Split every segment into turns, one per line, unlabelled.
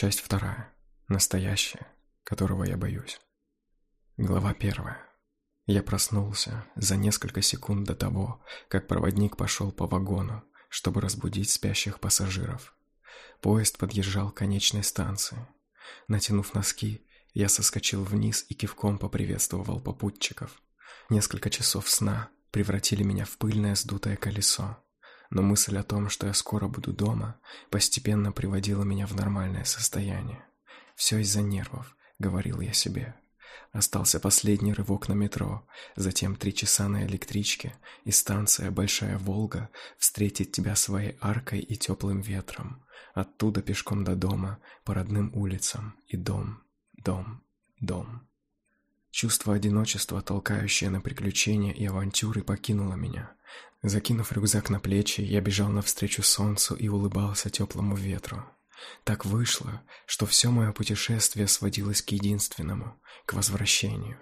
Часть вторая. Настоящее, которого я боюсь. Глава первая. Я проснулся за несколько секунд до того, как проводник пошел по вагону, чтобы разбудить спящих пассажиров. Поезд подъезжал к конечной станции. Натянув носки, я соскочил вниз и кивком поприветствовал попутчиков. Несколько часов сна превратили меня в пыльное сдутое колесо, но мысль о том, что я скоро буду дома, постепенно приводила меня в нормальное состояние. Все из-за нервов, говорил я себе. Остался последний рывок на метро, затем три часа на электричке, и станция Большая Волга встретит тебя своей аркой и теплым ветром. Оттуда пешком до дома, по родным улицам, и дом, дом, дом. Чувство одиночества, толкающее на приключения и авантюры, покинуло меня. Закинув рюкзак на плечи, я бежал навстречу солнцу и улыбался теплому ветру. Так вышло, что все мое путешествие сводилось к единственному к возвращению.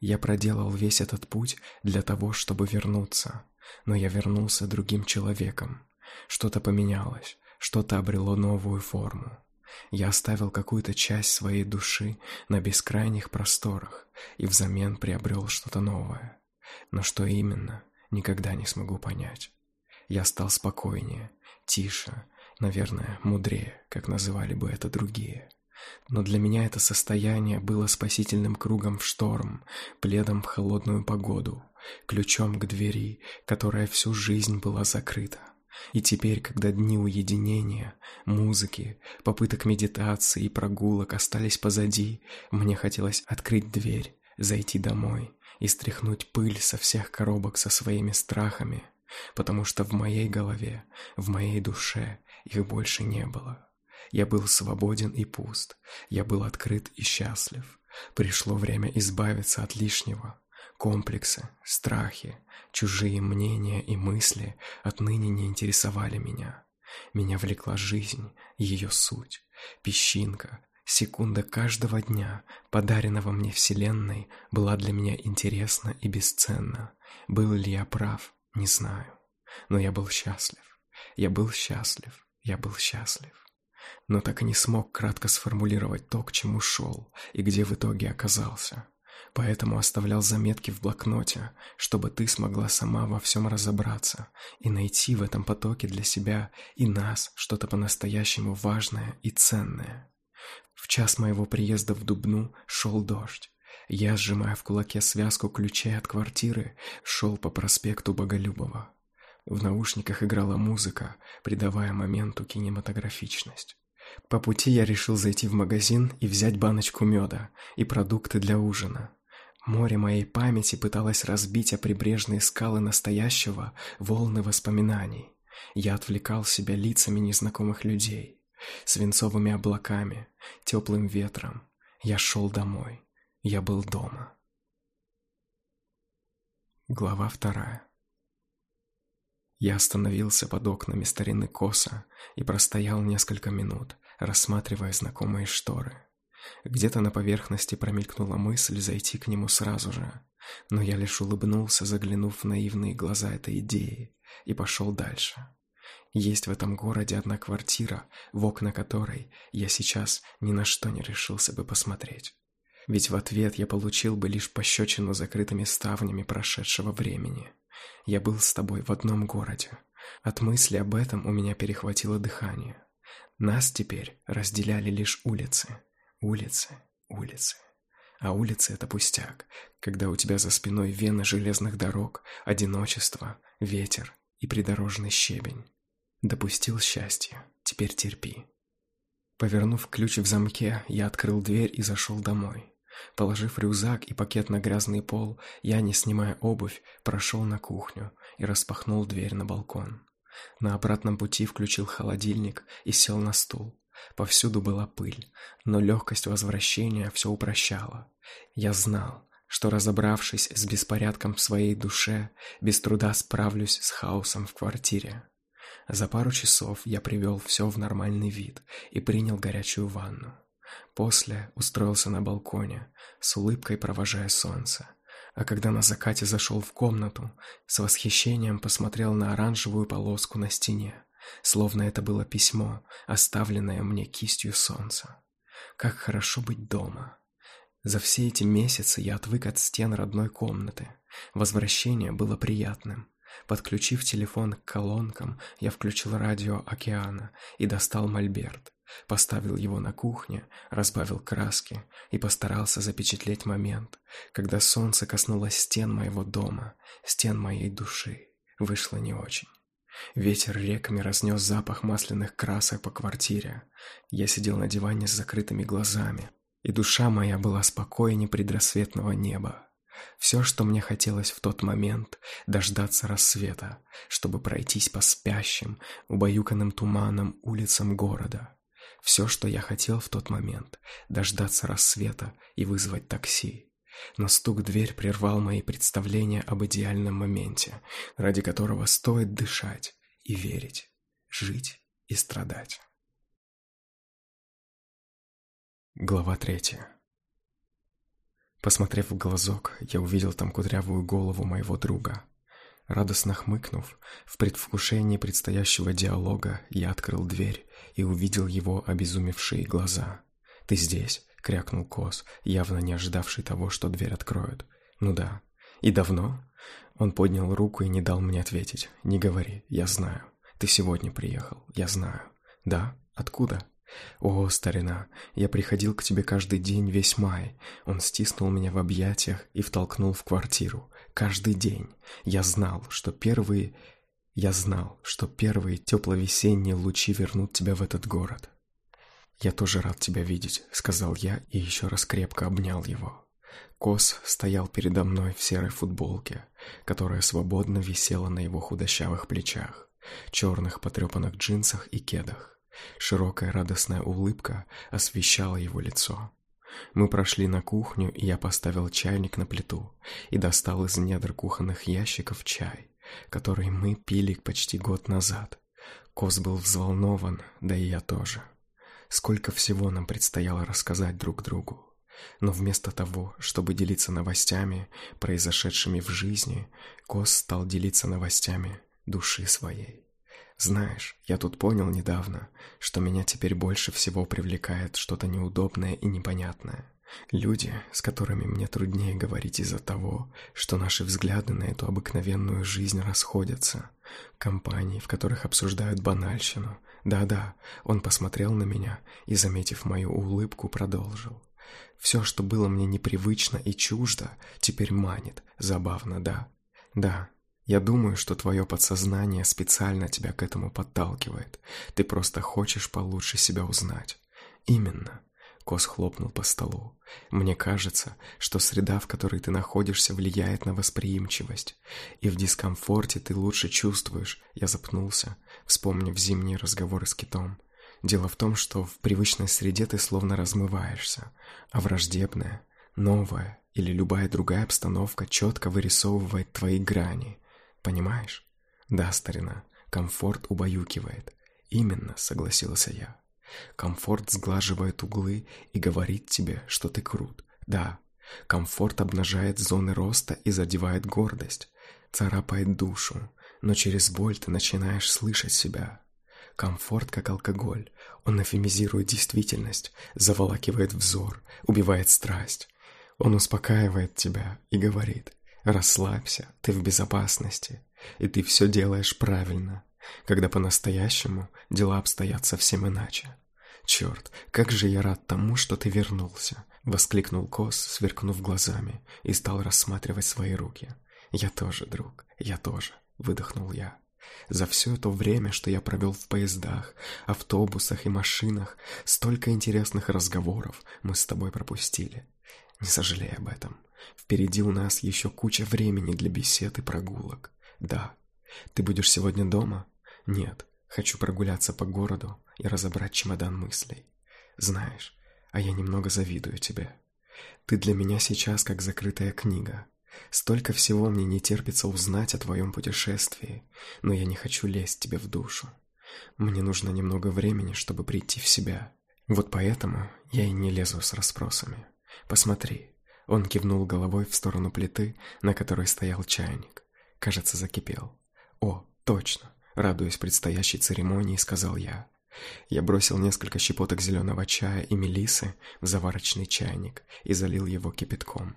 Я проделал весь этот путь для того, чтобы вернуться, но я вернулся другим человеком. Что-то поменялось, что-то обрело новую форму. Я оставил какую-то часть своей души на бескрайних просторах и взамен приобрел что-то новое. Но что именно, никогда не смогу понять. Я стал спокойнее, тише, наверное, мудрее, как называли бы это другие. Но для меня это состояние было спасительным кругом в шторм, пледом в холодную погоду, ключом к двери, которая всю жизнь была закрыта. И теперь, когда дни уединения, музыки, попыток медитации и прогулок остались позади, мне хотелось открыть дверь, зайти домой и стряхнуть пыль со всех коробок со своими страхами, потому что в моей голове, в моей душе их больше не было. Я был свободен и пуст, я был открыт и счастлив. Пришло время избавиться от лишнего. Комплексы, страхи, чужие мнения и мысли отныне не интересовали меня. Меня влекла жизнь, ее суть, песчинка, секунда каждого дня, подаренного мне Вселенной, была для меня интересна и бесценна. Был ли я прав, не знаю. Но я был счастлив. Я был счастлив. Я был счастлив. Но так и не смог кратко сформулировать то, к чему шел, и где в итоге оказался. Поэтому оставлял заметки в блокноте, чтобы ты смогла сама во всем разобраться и найти в этом потоке для себя и нас что-то по-настоящему важное и ценное. В час моего приезда в Дубну шел дождь. Я, сжимая в кулаке связку ключей от квартиры, шел по проспекту Боголюбова. В наушниках играла музыка, придавая моменту кинематографичность. По пути я решил зайти в магазин и взять баночку меда и продукты для ужина. Море моей памяти пыталось разбить о прибрежные скалы настоящего волны воспоминаний. Я отвлекал себя лицами незнакомых людей, свинцовыми облаками, теплым ветром. Я шел домой. Я был дома. Глава вторая. Я остановился под окнами старины Коса и простоял несколько минут, рассматривая знакомые шторы. Где-то на поверхности промелькнула мысль зайти к нему сразу же, но я лишь улыбнулся, заглянув в наивные глаза этой идеи, и пошел дальше. Есть в этом городе одна квартира, в окна которой я сейчас ни на что не решился бы посмотреть. Ведь в ответ я получил бы лишь пощечину закрытыми ставнями прошедшего времени. Я был с тобой в одном городе. От мысли об этом у меня перехватило дыхание. Нас теперь разделяли лишь улицы. Улицы, улицы. А улицы — это пустяк, когда у тебя за спиной вены железных дорог, одиночество, ветер и придорожный щебень. Допустил счастье, теперь терпи. Повернув ключ в замке, я открыл дверь и зашел домой. Положив рюкзак и пакет на грязный пол, я, не снимая обувь, прошел на кухню и распахнул дверь на балкон. На обратном пути включил холодильник и сел на стул. Повсюду была пыль, но легкость возвращения все упрощала. Я знал, что разобравшись с беспорядком в своей душе, без труда справлюсь с хаосом в квартире. За пару часов я привел все в нормальный вид и принял горячую ванну. После устроился на балконе, с улыбкой провожая солнце. А когда на закате зашел в комнату, с восхищением посмотрел на оранжевую полоску на стене, словно это было письмо, оставленное мне кистью солнца. Как хорошо быть дома. За все эти месяцы я отвык от стен родной комнаты. Возвращение было приятным. Подключив телефон к колонкам, я включил радио океана и достал мольберт. Поставил его на кухне, разбавил краски и постарался запечатлеть момент, когда солнце коснулось стен моего дома, стен моей души. Вышло не очень. Ветер реками разнес запах масляных красок по квартире. Я сидел на диване с закрытыми глазами, и душа моя была спокойнее предрассветного неба. Все, что мне хотелось в тот момент, дождаться рассвета, чтобы пройтись по спящим, убаюканным туманом улицам города. Все, что я хотел в тот момент, дождаться рассвета и вызвать такси. Но стук дверь прервал мои представления об идеальном моменте, ради которого стоит дышать и верить, жить и страдать. Глава третья. Посмотрев в глазок, я увидел там кудрявую голову моего друга. Радостно хмыкнув, в предвкушении предстоящего диалога я открыл дверь и увидел его обезумевшие глаза. «Ты здесь?» — крякнул Кос, явно не ожидавший того, что дверь откроют. «Ну да. И давно?» Он поднял руку и не дал мне ответить. «Не говори, я знаю. Ты сегодня приехал, я знаю». «Да? Откуда?» «О, старина, я приходил к тебе каждый день весь май». Он стиснул меня в объятиях и втолкнул в квартиру. «Каждый день. Я знал, что первые... Я знал, что первые тепло-весенние лучи вернут тебя в этот город». «Я тоже рад тебя видеть», — сказал я и еще раз крепко обнял его. Кос стоял передо мной в серой футболке, которая свободно висела на его худощавых плечах, черных потрепанных джинсах и кедах. Широкая радостная улыбка освещала его лицо. Мы прошли на кухню, и я поставил чайник на плиту и достал из недр кухонных ящиков чай, который мы пили почти год назад. Кос был взволнован, да и я тоже. Сколько всего нам предстояло рассказать друг другу. Но вместо того, чтобы делиться новостями, произошедшими в жизни, Кос стал делиться новостями души своей. Знаешь, я тут понял недавно, что меня теперь больше всего привлекает что-то неудобное и непонятное. Люди, с которыми мне труднее говорить из-за того, что наши взгляды на эту обыкновенную жизнь расходятся. Компании, в которых обсуждают банальщину. Да-да, он посмотрел на меня и, заметив мою улыбку, продолжил. Все, что было мне непривычно и чуждо, теперь манит. Забавно, да? Да, я думаю, что твое подсознание специально тебя к этому подталкивает. Ты просто хочешь получше себя узнать. Именно. Кос хлопнул по столу. Мне кажется, что среда, в которой ты находишься, влияет на восприимчивость. И в дискомфорте ты лучше чувствуешь. Я запнулся, вспомнив зимние разговоры с китом. Дело в том, что в привычной среде ты словно размываешься, а враждебная, новая или любая другая обстановка четко вырисовывает твои грани, Понимаешь? Да, старина, комфорт убаюкивает. Именно, согласился я. Комфорт сглаживает углы и говорит тебе, что ты крут. Да, комфорт обнажает зоны роста и задевает гордость, царапает душу, но через боль ты начинаешь слышать себя. Комфорт, как алкоголь, он эфемизирует действительность, заволакивает взор, убивает страсть. Он успокаивает тебя и говорит Расслабься, ты в безопасности, и ты все делаешь правильно, когда по-настоящему дела обстоят совсем иначе. «Черт, как же я рад тому, что ты вернулся!» — воскликнул Кос, сверкнув глазами, и стал рассматривать свои руки. «Я тоже, друг, я тоже», — выдохнул я. За все это время, что я провел в поездах, автобусах и машинах, столько интересных разговоров мы с тобой пропустили. Не сожалей об этом. Впереди у нас еще куча времени для бесед и прогулок. Да. Ты будешь сегодня дома? Нет. Хочу прогуляться по городу и разобрать чемодан мыслей. Знаешь, а я немного завидую тебе. Ты для меня сейчас как закрытая книга. Столько всего мне не терпится узнать о твоем путешествии, но я не хочу лезть тебе в душу. Мне нужно немного времени, чтобы прийти в себя. Вот поэтому я и не лезу с расспросами. Посмотри, он кивнул головой в сторону плиты, на которой стоял чайник. Кажется, закипел. О, точно. радуясь предстоящей церемонии, сказал я. Я бросил несколько щепоток зеленого чая и мелисы в заварочный чайник и залил его кипятком.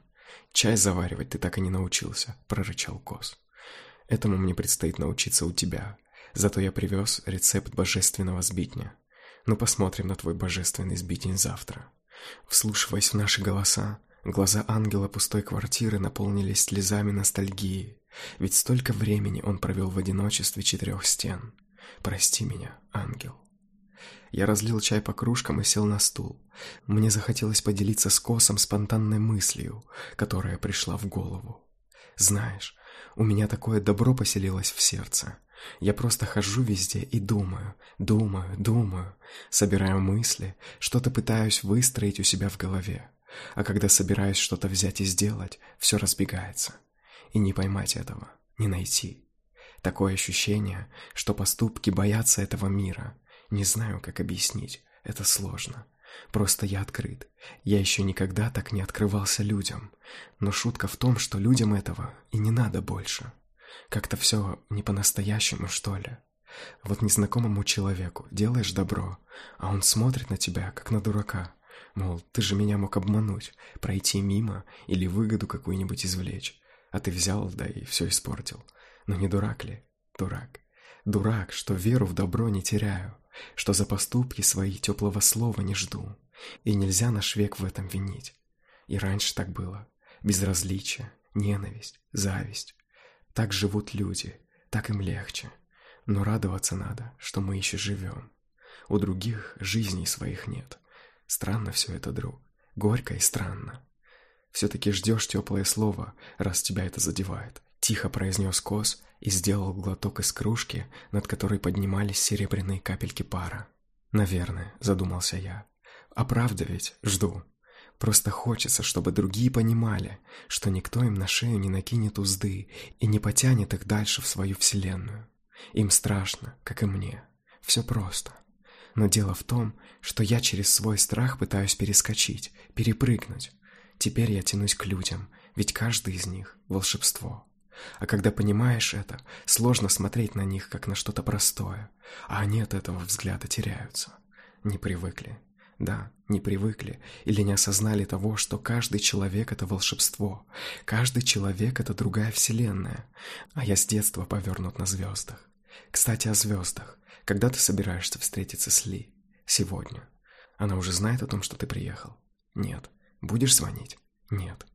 «Чай заваривать ты так и не научился», — прорычал Кос. «Этому мне предстоит научиться у тебя. Зато я привез рецепт божественного сбитня. Ну посмотрим на твой божественный сбитень завтра». Вслушиваясь в наши голоса, глаза ангела пустой квартиры наполнились слезами ностальгии, ведь столько времени он провел в одиночестве четырех стен. «Прости меня, ангел». Я разлил чай по кружкам и сел на стул. Мне захотелось поделиться с Косом спонтанной мыслью, которая пришла в голову. Знаешь, у меня такое добро поселилось в сердце. Я просто хожу везде и думаю, думаю, думаю, собираю мысли, что-то пытаюсь выстроить у себя в голове. А когда собираюсь что-то взять и сделать, все разбегается. И не поймать этого, не найти. Такое ощущение, что поступки боятся этого мира, не знаю, как объяснить. Это сложно. Просто я открыт. Я еще никогда так не открывался людям. Но шутка в том, что людям этого и не надо больше. Как-то все не по-настоящему, что ли. Вот незнакомому человеку делаешь добро, а он смотрит на тебя, как на дурака. Мол, ты же меня мог обмануть, пройти мимо или выгоду какую-нибудь извлечь. А ты взял, да и все испортил. Но не дурак ли? Дурак. Дурак, что веру в добро не теряю что за поступки свои теплого слова не жду, и нельзя наш век в этом винить. И раньше так было. Безразличие, ненависть, зависть. Так живут люди, так им легче. Но радоваться надо, что мы еще живем. У других жизней своих нет. Странно все это, друг. Горько и странно. Все-таки ждешь теплое слово, раз тебя это задевает. Тихо произнес Кос и сделал глоток из кружки, над которой поднимались серебряные капельки пара. «Наверное», — задумался я. «А правда ведь? Жду. Просто хочется, чтобы другие понимали, что никто им на шею не накинет узды и не потянет их дальше в свою вселенную. Им страшно, как и мне. Все просто. Но дело в том, что я через свой страх пытаюсь перескочить, перепрыгнуть. Теперь я тянусь к людям, ведь каждый из них — волшебство. А когда понимаешь это, сложно смотреть на них, как на что-то простое, а они от этого взгляда теряются. Не привыкли. Да, не привыкли или не осознали того, что каждый человек — это волшебство, каждый человек — это другая вселенная, а я с детства повернут на звездах. Кстати, о звездах. Когда ты собираешься встретиться с Ли? Сегодня. Она уже знает о том, что ты приехал? Нет. Будешь звонить? Нет.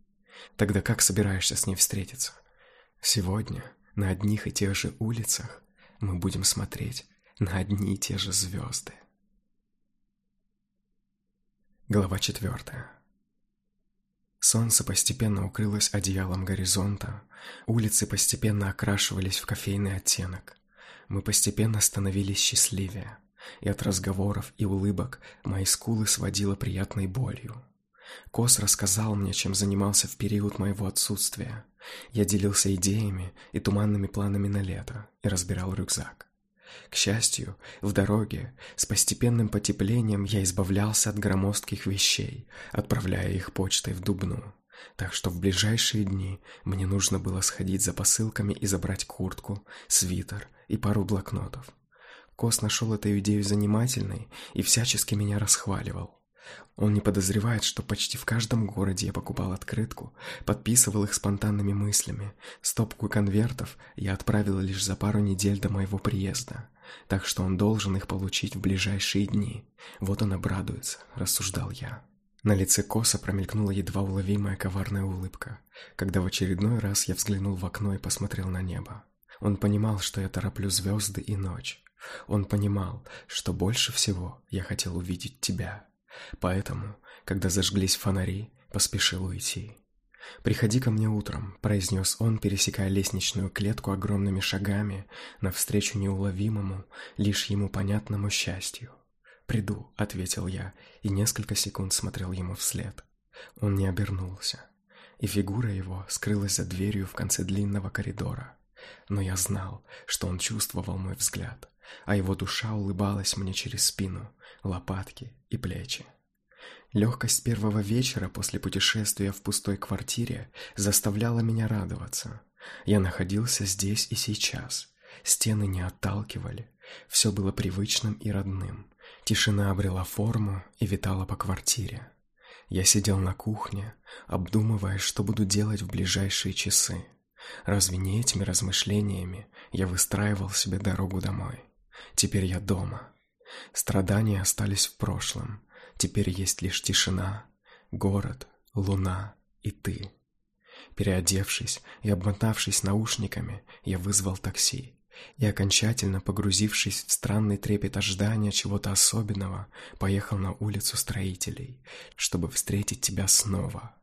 Тогда как собираешься с ней встретиться? Сегодня на одних и тех же улицах мы будем смотреть на одни и те же звезды. Глава четвертая. Солнце постепенно укрылось одеялом горизонта, улицы постепенно окрашивались в кофейный оттенок. Мы постепенно становились счастливее, и от разговоров и улыбок мои скулы сводило приятной болью. Кос рассказал мне, чем занимался в период моего отсутствия. Я делился идеями и туманными планами на лето и разбирал рюкзак. К счастью, в дороге с постепенным потеплением я избавлялся от громоздких вещей, отправляя их почтой в Дубну. Так что в ближайшие дни мне нужно было сходить за посылками и забрать куртку, свитер и пару блокнотов. Кос нашел эту идею занимательной и всячески меня расхваливал. Он не подозревает, что почти в каждом городе я покупал открытку, подписывал их спонтанными мыслями. Стопку конвертов я отправил лишь за пару недель до моего приезда, так что он должен их получить в ближайшие дни. Вот он обрадуется, рассуждал я. На лице Коса промелькнула едва уловимая коварная улыбка, когда в очередной раз я взглянул в окно и посмотрел на небо. Он понимал, что я тороплю звезды и ночь. Он понимал, что больше всего я хотел увидеть тебя. Поэтому, когда зажглись фонари, поспешил уйти. «Приходи ко мне утром», — произнес он, пересекая лестничную клетку огромными шагами навстречу неуловимому, лишь ему понятному счастью. «Приду», — ответил я, и несколько секунд смотрел ему вслед. Он не обернулся, и фигура его скрылась за дверью в конце длинного коридора. Но я знал, что он чувствовал мой взгляд, а его душа улыбалась мне через спину, лопатки и плечи. Легкость первого вечера после путешествия в пустой квартире заставляла меня радоваться. Я находился здесь и сейчас. Стены не отталкивали, все было привычным и родным. Тишина обрела форму и витала по квартире. Я сидел на кухне, обдумывая, что буду делать в ближайшие часы. Разве не этими размышлениями я выстраивал себе дорогу домой? Теперь я дома. Страдания остались в прошлом. Теперь есть лишь тишина, город, луна и ты. Переодевшись и обмотавшись наушниками, я вызвал такси и, окончательно погрузившись в странный трепет ожидания чего-то особенного, поехал на улицу строителей, чтобы встретить тебя снова.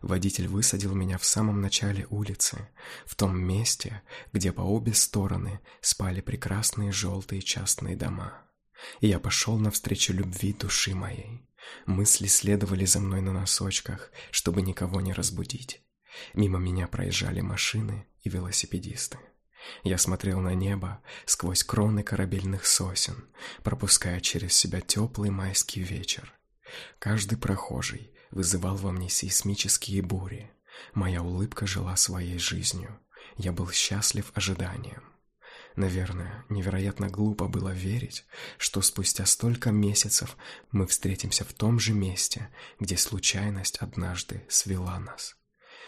Водитель высадил меня в самом начале улицы, в том месте, где по обе стороны спали прекрасные желтые частные дома. И я пошел навстречу любви души моей. Мысли следовали за мной на носочках, чтобы никого не разбудить. Мимо меня проезжали машины и велосипедисты. Я смотрел на небо сквозь кроны корабельных сосен, пропуская через себя теплый майский вечер. Каждый прохожий вызывал во мне сейсмические бури. Моя улыбка жила своей жизнью. Я был счастлив ожиданием. Наверное, невероятно глупо было верить, что спустя столько месяцев мы встретимся в том же месте, где случайность однажды свела нас.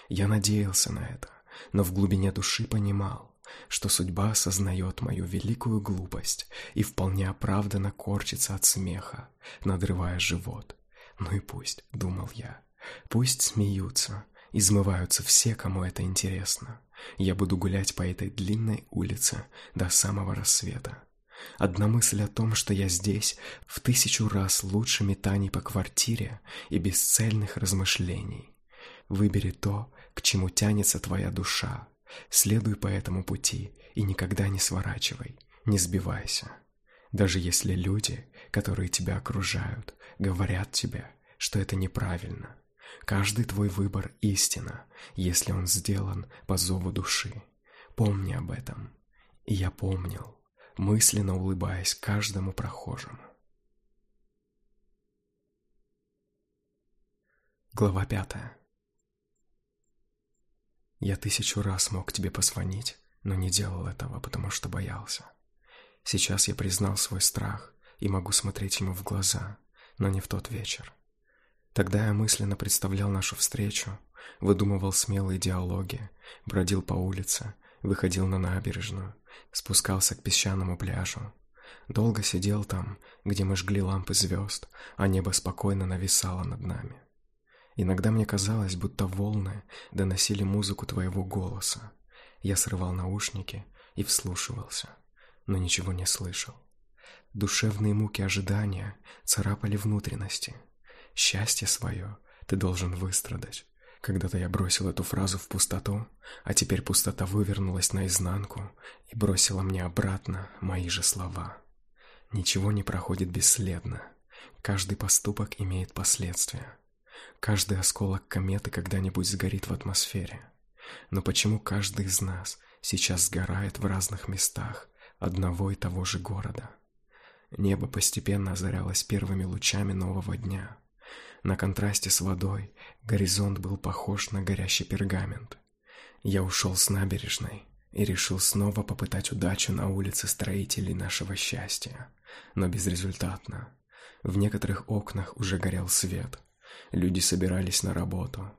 Я надеялся на это, но в глубине души понимал, что судьба осознает мою великую глупость и вполне оправданно корчится от смеха, надрывая живот. Ну и пусть, думал я, пусть смеются, измываются все, кому это интересно. Я буду гулять по этой длинной улице до самого рассвета. Одна мысль о том, что я здесь, в тысячу раз лучше метаний по квартире и бесцельных размышлений. Выбери то, к чему тянется твоя душа, Следуй по этому пути и никогда не сворачивай, не сбивайся. Даже если люди, которые тебя окружают, говорят тебе, что это неправильно. Каждый твой выбор истина, если он сделан по зову души. Помни об этом. И я помнил, мысленно улыбаясь каждому прохожему. Глава пятая. Я тысячу раз мог тебе позвонить, но не делал этого, потому что боялся. Сейчас я признал свой страх и могу смотреть ему в глаза, но не в тот вечер. Тогда я мысленно представлял нашу встречу, выдумывал смелые диалоги, бродил по улице, выходил на набережную, спускался к песчаному пляжу. Долго сидел там, где мы жгли лампы звезд, а небо спокойно нависало над нами. Иногда мне казалось, будто волны доносили музыку твоего голоса. Я срывал наушники и вслушивался, но ничего не слышал. Душевные муки ожидания царапали внутренности. Счастье свое ты должен выстрадать. Когда-то я бросил эту фразу в пустоту, а теперь пустота вывернулась наизнанку и бросила мне обратно мои же слова. Ничего не проходит бесследно. Каждый поступок имеет последствия. Каждый осколок кометы когда-нибудь сгорит в атмосфере. Но почему каждый из нас сейчас сгорает в разных местах одного и того же города? Небо постепенно озарялось первыми лучами нового дня. На контрасте с водой горизонт был похож на горящий пергамент. Я ушел с набережной и решил снова попытать удачу на улице строителей нашего счастья, но безрезультатно. В некоторых окнах уже горел свет – Люди собирались на работу.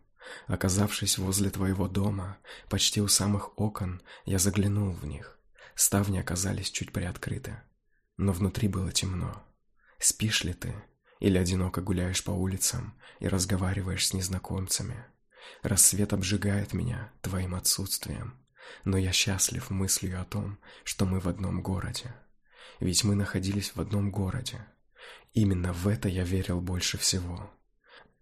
Оказавшись возле твоего дома, почти у самых окон, я заглянул в них. Ставни оказались чуть приоткрыты. Но внутри было темно. Спишь ли ты? Или одиноко гуляешь по улицам и разговариваешь с незнакомцами? Рассвет обжигает меня твоим отсутствием. Но я счастлив мыслью о том, что мы в одном городе. Ведь мы находились в одном городе. Именно в это я верил больше всего.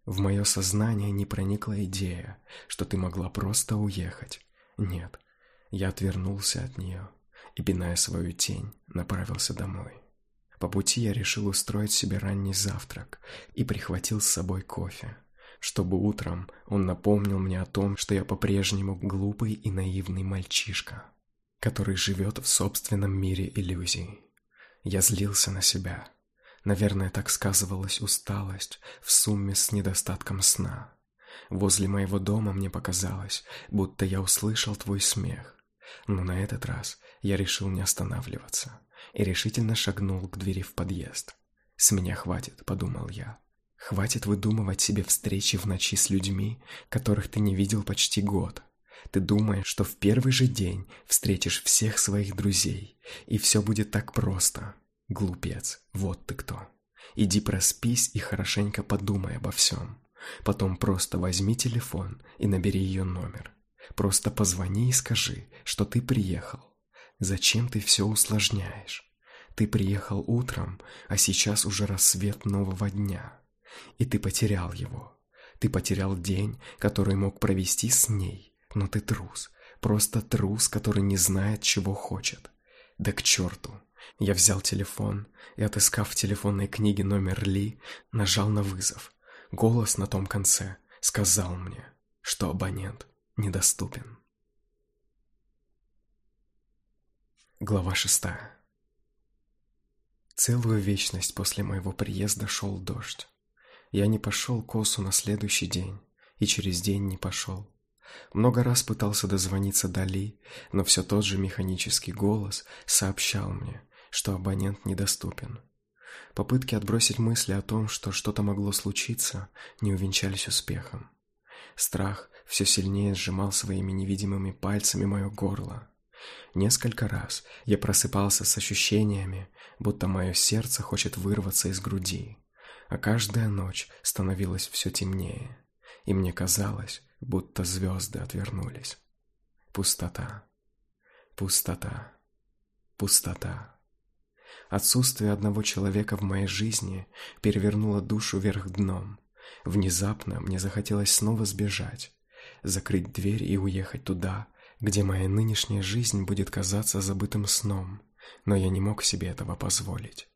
В мое сознание не проникла идея, что ты могла просто уехать. Нет, я отвернулся от нее и, пиная свою тень, направился домой. По пути я решил устроить себе ранний завтрак и прихватил с собой кофе, чтобы утром он напомнил мне о том, что я по-прежнему глупый и наивный мальчишка, который живет в собственном мире иллюзий. Я злился на себя, Наверное, так сказывалась усталость в сумме с недостатком сна. Возле моего дома мне показалось, будто я услышал твой смех. Но на этот раз Я решил не останавливаться и решительно шагнул к двери в подъезд. «С меня хватит», — подумал я. «Хватит выдумывать себе встречи в ночи с людьми, которых ты не видел почти год. Ты думаешь, что в первый же день встретишь всех своих друзей, и все будет так просто. Глупец, вот ты кто. Иди проспись и хорошенько подумай обо всем. Потом просто возьми телефон и набери ее номер. Просто позвони и скажи, что ты приехал. Зачем ты все усложняешь? Ты приехал утром, а сейчас уже рассвет нового дня. И ты потерял его. Ты потерял день, который мог провести с ней. Но ты трус. Просто трус, который не знает, чего хочет. Да к черту. Я взял телефон и, отыскав в телефонной книге номер Ли, нажал на вызов. Голос на том конце сказал мне, что абонент недоступен. Глава шестая Целую вечность после моего приезда шел дождь. Я не пошел к Осу на следующий день, и через день не пошел. Много раз пытался дозвониться Дали, но все тот же механический голос сообщал мне, что абонент недоступен. Попытки отбросить мысли о том, что что-то могло случиться, не увенчались успехом. Страх все сильнее сжимал своими невидимыми пальцами мое горло. Несколько раз я просыпался с ощущениями, будто мое сердце хочет вырваться из груди, а каждая ночь становилась все темнее, и мне казалось, будто звезды отвернулись. Пустота, пустота, пустота. Отсутствие одного человека в моей жизни перевернуло душу вверх дном. Внезапно мне захотелось снова сбежать, закрыть дверь и уехать туда, где моя нынешняя жизнь будет казаться забытым сном, но я не мог себе этого позволить.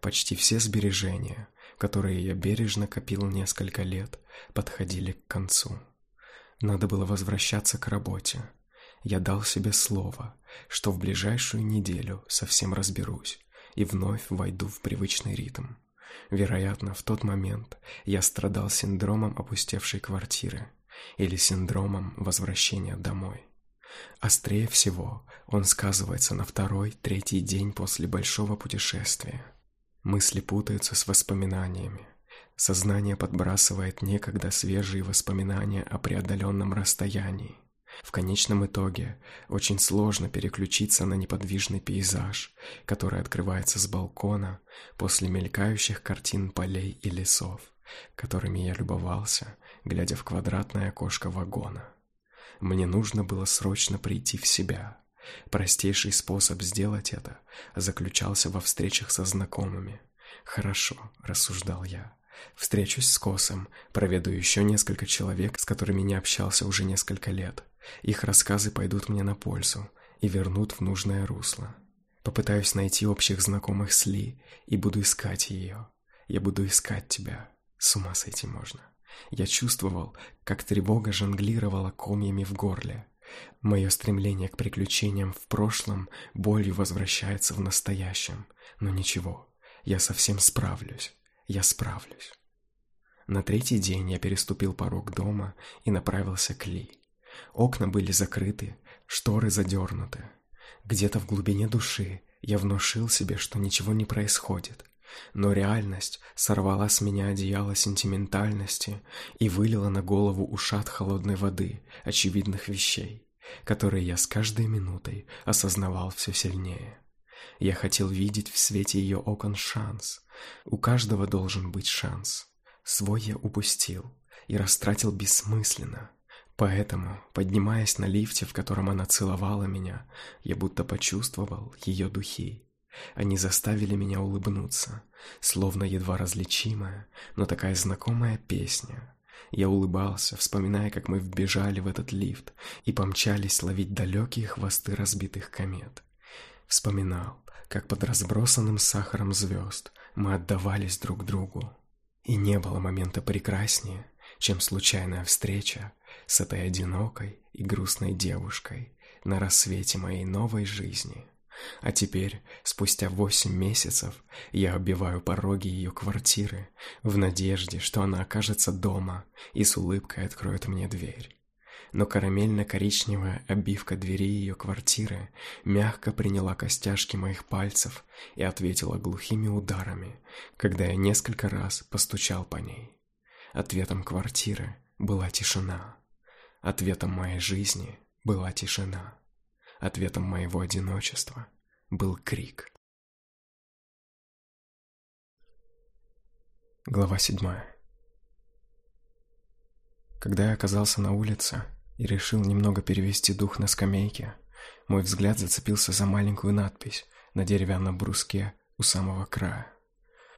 Почти все сбережения, которые я бережно копил несколько лет, подходили к концу. Надо было возвращаться к работе. Я дал себе слово, что в ближайшую неделю совсем разберусь и вновь войду в привычный ритм. Вероятно, в тот момент я страдал синдромом опустевшей квартиры или синдромом возвращения домой. Острее всего он сказывается на второй, третий день после большого путешествия. Мысли путаются с воспоминаниями. Сознание подбрасывает некогда свежие воспоминания о преодоленном расстоянии. В конечном итоге очень сложно переключиться на неподвижный пейзаж, который открывается с балкона после мелькающих картин полей и лесов, которыми я любовался, глядя в квадратное окошко вагона. Мне нужно было срочно прийти в себя. Простейший способ сделать это заключался во встречах со знакомыми. «Хорошо», – рассуждал я. «Встречусь с Косом, проведу еще несколько человек, с которыми не общался уже несколько лет. Их рассказы пойдут мне на пользу и вернут в нужное русло. Попытаюсь найти общих знакомых с Ли и буду искать ее. Я буду искать тебя. С ума сойти можно». Я чувствовал, как тревога жонглировала комьями в горле. Мое стремление к приключениям в прошлом болью возвращается в настоящем. Но ничего, я совсем справлюсь. Я справлюсь. На третий день я переступил порог дома и направился к Ли. Окна были закрыты, шторы задернуты. Где-то в глубине души я внушил себе, что ничего не происходит. Но реальность сорвала с меня одеяло сентиментальности и вылила на голову ушат холодной воды очевидных вещей, которые я с каждой минутой осознавал все сильнее. Я хотел видеть в свете ее окон шанс. У каждого должен быть шанс. Свой я упустил и растратил бессмысленно. Поэтому, поднимаясь на лифте, в котором она целовала меня, я будто почувствовал ее духи. Они заставили меня улыбнуться, словно едва различимая, но такая знакомая песня. Я улыбался, вспоминая, как мы вбежали в этот лифт и помчались ловить далекие хвосты разбитых комет. Вспоминал, как под разбросанным сахаром звезд мы отдавались друг другу. И не было момента прекраснее, чем случайная встреча с этой одинокой и грустной девушкой на рассвете моей новой жизни. А теперь, спустя восемь месяцев, я оббиваю пороги ее квартиры в надежде, что она окажется дома и с улыбкой откроет мне дверь. но карамельно-коричневая обивка двери ее квартиры мягко приняла костяшки моих пальцев и ответила глухими ударами, когда я несколько раз постучал по ней. Ответом квартиры была тишина. Ответом моей жизни была тишина. Ответом моего одиночества был крик. Глава седьмая. Когда я оказался на улице, и решил немного перевести дух на скамейке, мой взгляд зацепился за маленькую надпись на деревянном бруске у самого края.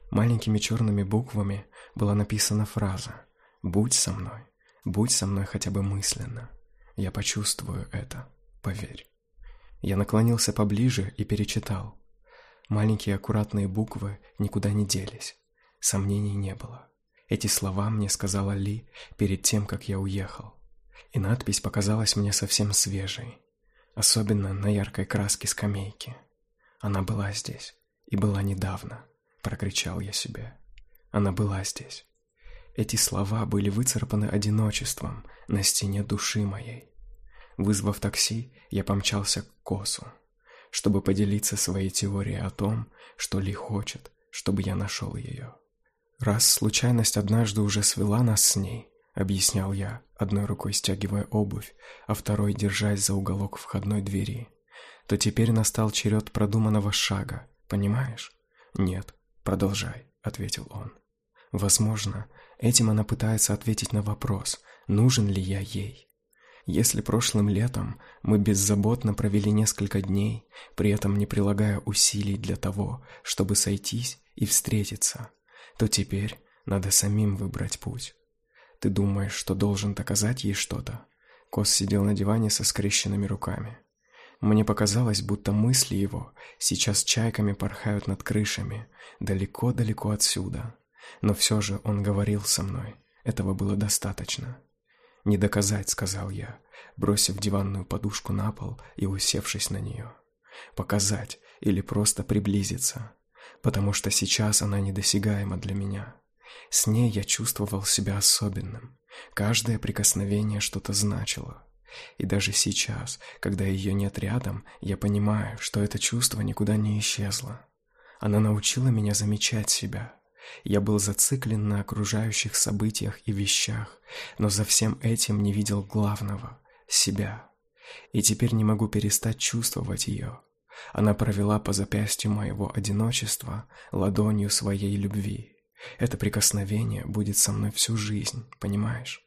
Маленькими черными буквами была написана фраза «Будь со мной, будь со мной хотя бы мысленно. Я почувствую это, поверь». Я наклонился поближе и перечитал. Маленькие аккуратные буквы никуда не делись. Сомнений не было. Эти слова мне сказала Ли перед тем, как я уехал и надпись показалась мне совсем свежей, особенно на яркой краске скамейки. Она была здесь, и была недавно, прокричал я себе. Она была здесь. Эти слова были выцарапаны одиночеством на стене души моей. Вызвав такси, я помчался к Косу, чтобы поделиться своей теорией о том, что Ли хочет, чтобы я нашел ее. Раз случайность однажды уже свела нас с ней, объяснял я, одной рукой стягивая обувь, а второй держась за уголок входной двери, то теперь настал черед продуманного шага, понимаешь? Нет, продолжай, ответил он. Возможно, этим она пытается ответить на вопрос, нужен ли я ей. Если прошлым летом мы беззаботно провели несколько дней, при этом не прилагая усилий для того, чтобы сойтись и встретиться, то теперь надо самим выбрать путь. Ты думаешь, что должен доказать ей что-то? Кос сидел на диване со скрещенными руками. Мне показалось, будто мысли его сейчас чайками порхают над крышами, далеко-далеко отсюда. Но все же он говорил со мной. Этого было достаточно. «Не доказать», — сказал я, бросив диванную подушку на пол и усевшись на нее. «Показать или просто приблизиться, потому что сейчас она недосягаема для меня. С ней я чувствовал себя особенным. Каждое прикосновение что-то значило. И даже сейчас, когда ее нет рядом, я понимаю, что это чувство никуда не исчезло. Она научила меня замечать себя. Я был зациклен на окружающих событиях и вещах, но за всем этим не видел главного — себя. И теперь не могу перестать чувствовать ее. Она провела по запястью моего одиночества ладонью своей любви. Это прикосновение будет со мной всю жизнь, понимаешь?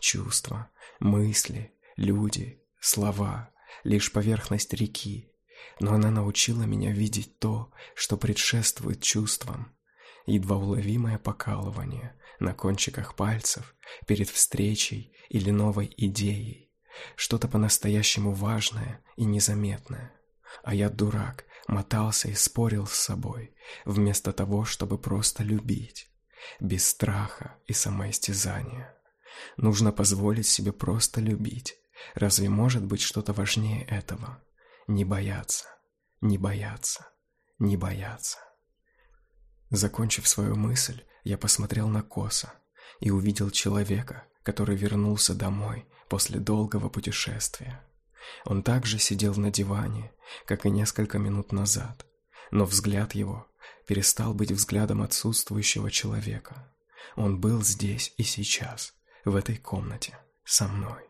Чувства, мысли, люди, слова — лишь поверхность реки, но она научила меня видеть то, что предшествует чувствам. Едва уловимое покалывание на кончиках пальцев перед встречей или новой идеей. Что-то по-настоящему важное и незаметное. А я дурак, мотался и спорил с собой, вместо того, чтобы просто любить, без страха и самоистязания. Нужно позволить себе просто любить. Разве может быть что-то важнее этого? Не бояться, не бояться, не бояться. Закончив свою мысль, я посмотрел на Коса и увидел человека, который вернулся домой после долгого путешествия. Он также сидел на диване, как и несколько минут назад, но взгляд его перестал быть взглядом отсутствующего человека. Он был здесь и сейчас, в этой комнате, со мной.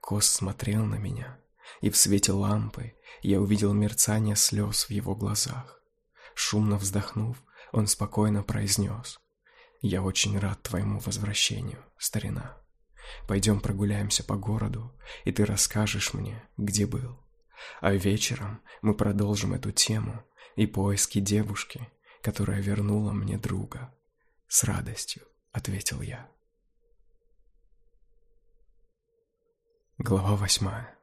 Кос смотрел на меня, и в свете лампы я увидел мерцание слез в его глазах. Шумно вздохнув, он спокойно произнес «Я очень рад твоему возвращению, старина». Пойдем прогуляемся по городу, и ты расскажешь мне, где был. А вечером мы продолжим эту тему и поиски девушки, которая вернула мне друга. С радостью, ответил я. Глава восьмая.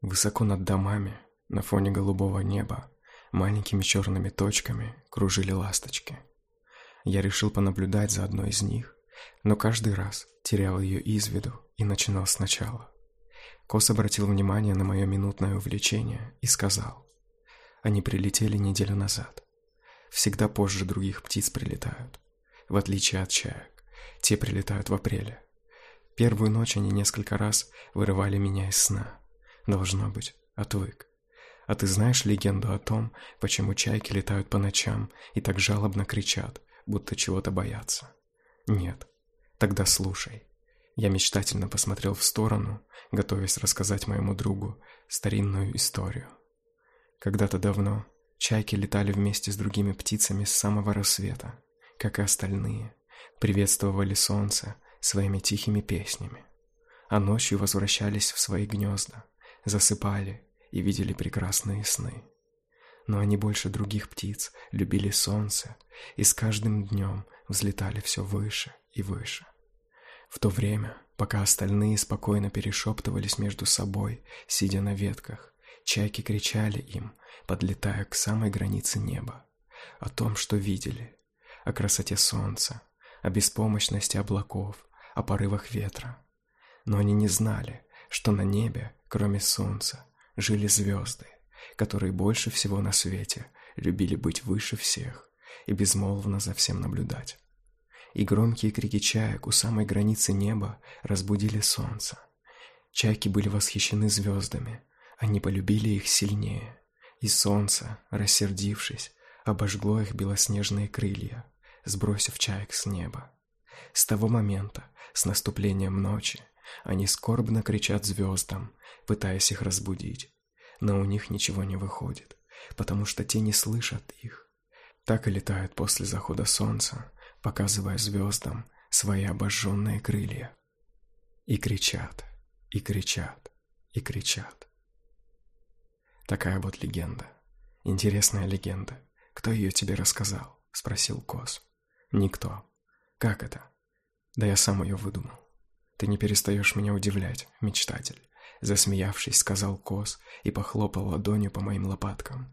Высоко над домами, на фоне голубого неба, маленькими черными точками кружили ласточки. Я решил понаблюдать за одной из них но каждый раз терял ее из виду и начинал сначала. Кос обратил внимание на мое минутное увлечение и сказал, они прилетели неделю назад. Всегда позже других птиц прилетают, в отличие от чаек. Те прилетают в апреле. Первую ночь они несколько раз вырывали меня из сна. Должно быть, отвык. А ты знаешь легенду о том, почему чайки летают по ночам и так жалобно кричат, будто чего-то боятся? Нет. Тогда слушай. Я мечтательно посмотрел в сторону, готовясь рассказать моему другу старинную историю. Когда-то давно чайки летали вместе с другими птицами с самого рассвета, как и остальные, приветствовали солнце своими тихими песнями, а ночью возвращались в свои гнезда, засыпали и видели прекрасные сны. Но они больше других птиц любили солнце и с каждым днем взлетали все выше и выше. В то время, пока остальные спокойно перешептывались между собой, сидя на ветках, чайки кричали им, подлетая к самой границе неба, о том, что видели, о красоте солнца, о беспомощности облаков, о порывах ветра. Но они не знали, что на небе, кроме солнца, жили звезды, которые больше всего на свете любили быть выше всех и безмолвно за всем наблюдать. И громкие крики чаек у самой границы неба разбудили солнце. Чайки были восхищены звездами, они полюбили их сильнее, и солнце, рассердившись, обожгло их белоснежные крылья, сбросив чаек с неба. С того момента, с наступлением ночи, они скорбно кричат звездам, пытаясь их разбудить. Но у них ничего не выходит, потому что те не слышат их. Так и летают после захода солнца, показывая звездам свои обожженные крылья. И кричат, и кричат, и кричат. Такая вот легенда. Интересная легенда. Кто ее тебе рассказал? Спросил Кос. Никто. Как это? Да я сам ее выдумал. Ты не перестаешь меня удивлять, мечтатель. Засмеявшись, сказал Кос и похлопал ладонью по моим лопаткам.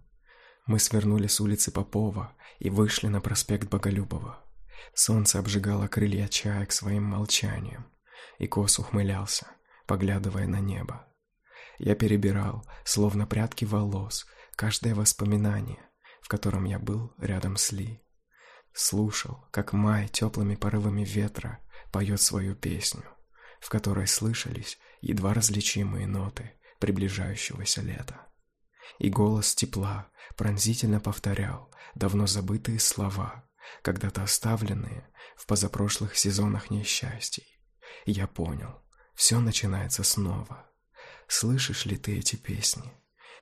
Мы свернули с улицы Попова и вышли на проспект Боголюбова. Солнце обжигало крылья чаек своим молчанием, и Кос ухмылялся, поглядывая на небо. Я перебирал, словно прядки волос, каждое воспоминание, в котором я был рядом с Ли. Слушал, как май теплыми порывами ветра поет свою песню, в которой слышались едва различимые ноты приближающегося лета. И голос тепла пронзительно повторял давно забытые слова, когда-то оставленные в позапрошлых сезонах несчастий. Я понял, все начинается снова. Слышишь ли ты эти песни?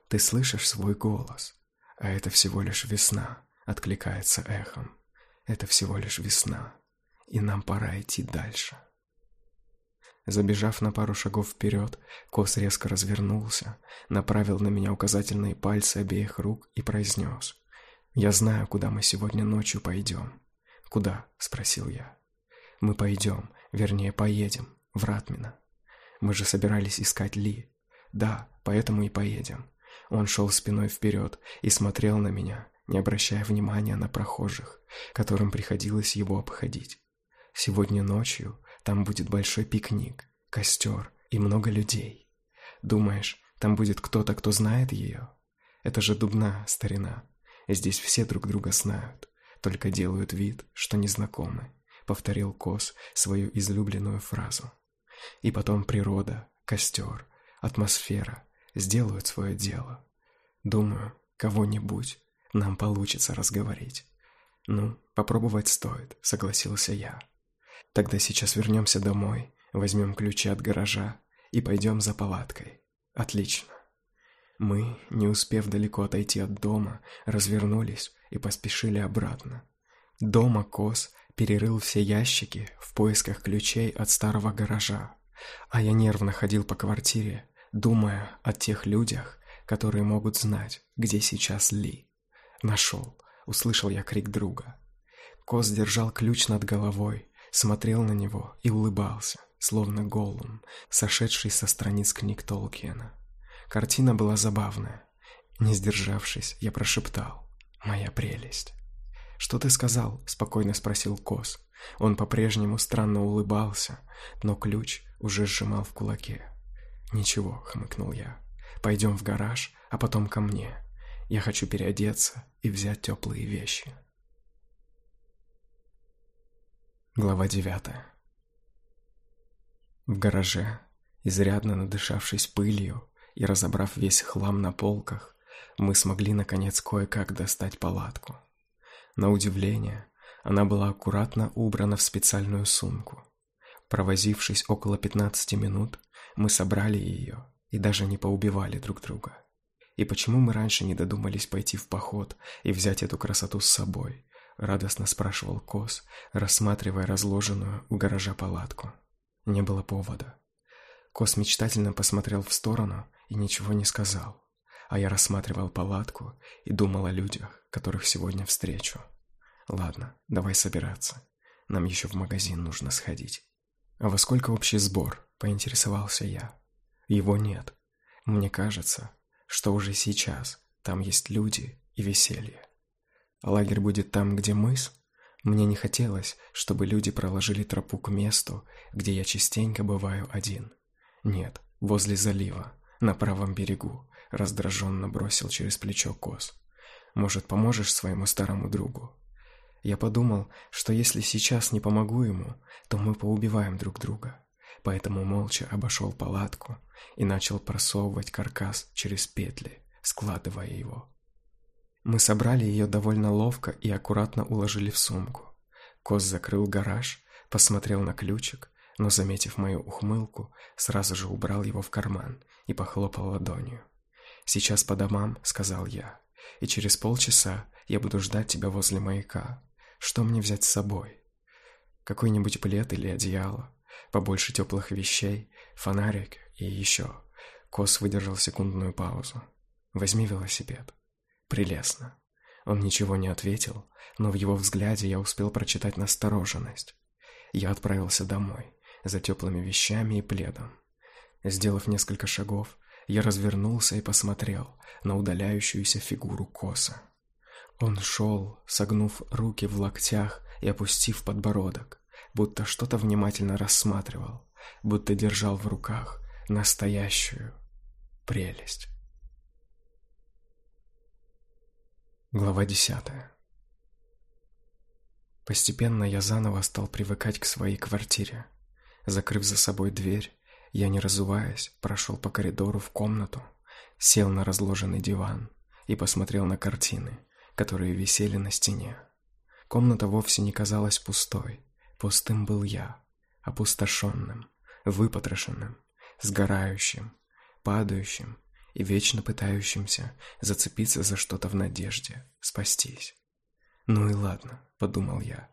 Ты слышишь свой голос, а это всего лишь весна, откликается эхом. Это всего лишь весна, и нам пора идти дальше. Забежав на пару шагов вперед, Кос резко развернулся, направил на меня указательные пальцы обеих рук и произнес. «Я знаю, куда мы сегодня ночью пойдем». «Куда?» – спросил я. «Мы пойдем, вернее, поедем, в Ратмино. Мы же собирались искать Ли. Да, поэтому и поедем». Он шел спиной вперед и смотрел на меня, не обращая внимания на прохожих, которым приходилось его обходить. Сегодня ночью там будет большой пикник, костер и много людей. Думаешь, там будет кто-то, кто знает ее? Это же Дубна, старина. Здесь все друг друга знают, только делают вид, что незнакомы. Повторил Кос свою излюбленную фразу. И потом природа, костер, атмосфера сделают свое дело. Думаю, кого-нибудь нам получится разговорить. Ну, попробовать стоит, согласился я. Тогда сейчас вернемся домой, возьмем ключи от гаража и пойдем за палаткой. Отлично. Мы, не успев далеко отойти от дома, развернулись и поспешили обратно. Дома Кос перерыл все ящики в поисках ключей от старого гаража, а я нервно ходил по квартире, думая о тех людях, которые могут знать, где сейчас Ли. Нашел. Услышал я крик друга. Кос держал ключ над головой, смотрел на него и улыбался, словно голум, сошедший со страниц книг Толкиена. Картина была забавная. Не сдержавшись, я прошептал «Моя прелесть». «Что ты сказал?» – спокойно спросил Кос. Он по-прежнему странно улыбался, но ключ уже сжимал в кулаке. «Ничего», – хмыкнул я. «Пойдем в гараж, а потом ко мне. Я хочу переодеться и взять теплые вещи. Глава девятая. В гараже, изрядно надышавшись пылью и разобрав весь хлам на полках, мы смогли наконец кое-как достать палатку. На удивление, она была аккуратно убрана в специальную сумку. Провозившись около 15 минут, мы собрали ее и даже не поубивали друг друга. И почему мы раньше не додумались пойти в поход и взять эту красоту с собой? Радостно спрашивал Кос, рассматривая разложенную у гаража палатку. Не было повода. Кос мечтательно посмотрел в сторону и ничего не сказал. А я рассматривал палатку и думал о людях, которых сегодня встречу. Ладно, давай собираться. Нам еще в магазин нужно сходить. А во сколько общий сбор? Поинтересовался я. Его нет. Мне кажется, что уже сейчас там есть люди и веселье. Лагерь будет там, где мыс? Мне не хотелось, чтобы люди проложили тропу к месту, где я частенько бываю один. Нет, возле залива, на правом берегу, раздраженно бросил через плечо Кос. Может, поможешь своему старому другу? Я подумал, что если сейчас не помогу ему, то мы поубиваем друг друга. Поэтому молча обошел палатку и начал просовывать каркас через петли, складывая его. Мы собрали ее довольно ловко и аккуратно уложили в сумку. Кос закрыл гараж, посмотрел на ключик, но, заметив мою ухмылку, сразу же убрал его в карман и похлопал ладонью. «Сейчас по домам», — сказал я, — «и через полчаса я буду ждать тебя возле маяка. Что мне взять с собой? Какой-нибудь плед или одеяло, побольше теплых вещей, фонарик и еще. Кос выдержал секундную паузу. Возьми велосипед. Прелестно. Он ничего не ответил, но в его взгляде я успел прочитать настороженность. Я отправился домой, за теплыми вещами и пледом. Сделав несколько шагов, я развернулся и посмотрел на удаляющуюся фигуру Коса. Он шел, согнув руки в локтях и опустив подбородок, будто что-то внимательно рассматривал, будто держал в руках настоящую прелесть. Глава десятая Постепенно я заново стал привыкать к своей квартире. Закрыв за собой дверь, я, не разуваясь, прошел по коридору в комнату, сел на разложенный диван и посмотрел на картины, которые висели на стене. Комната вовсе не казалась пустой. Пустым был я, опустошенным, выпотрошенным, сгорающим, падающим и вечно пытающимся зацепиться за что-то в надежде, спастись. «Ну и ладно», — подумал я.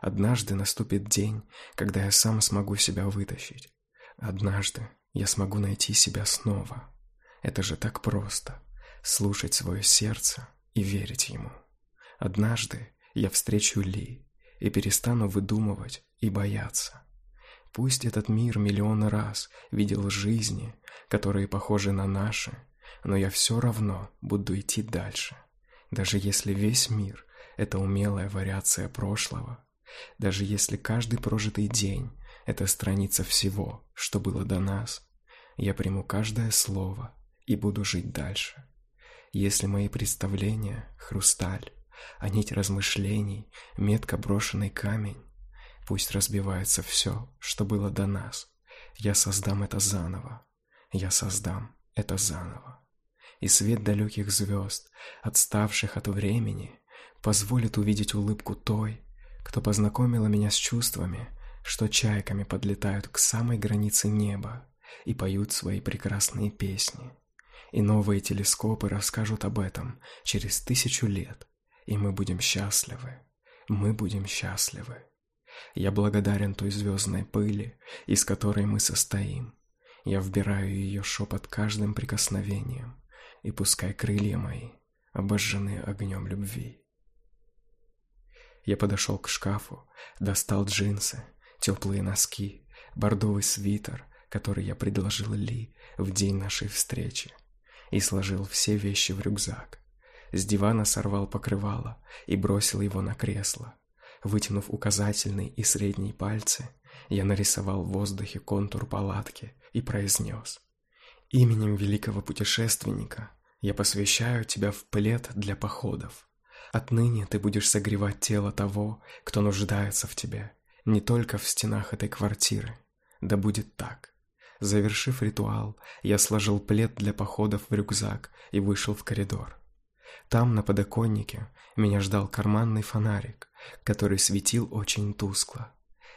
«Однажды наступит день, когда я сам смогу себя вытащить. Однажды я смогу найти себя снова. Это же так просто — слушать свое сердце и верить ему. Однажды я встречу Ли и перестану выдумывать и бояться. Пусть этот мир миллионы раз видел жизни, которые похожи на наши, но я все равно буду идти дальше. Даже если весь мир – это умелая вариация прошлого, даже если каждый прожитый день – это страница всего, что было до нас, я приму каждое слово и буду жить дальше. Если мои представления — хрусталь, а нить размышлений — метко брошенный камень, пусть разбивается все, что было до нас. Я создам это заново. Я создам это заново. И свет далеких звезд, отставших от времени, позволит увидеть улыбку той, кто познакомила меня с чувствами, что чайками подлетают к самой границе неба и поют свои прекрасные песни. И новые телескопы расскажут об этом через тысячу лет, и мы будем счастливы. Мы будем счастливы. Я благодарен той звездной пыли, из которой мы состоим. Я вбираю ее шепот каждым прикосновением, и пускай крылья мои обожжены огнем любви. Я подошел к шкафу, достал джинсы, теплые носки, бордовый свитер, который я предложил Ли в день нашей встречи и сложил все вещи в рюкзак. С дивана сорвал покрывало и бросил его на кресло. Вытянув указательный и средний пальцы, я нарисовал в воздухе контур палатки и произнес. «Именем великого путешественника я посвящаю тебя в плед для походов. Отныне ты будешь согревать тело того, кто нуждается в тебе, не только в стенах этой квартиры, Да будет так. Завершив ритуал, я сложил плед для походов в рюкзак и вышел в коридор. Там, на подоконнике, меня ждал карманный фонарик, который светил очень тускло.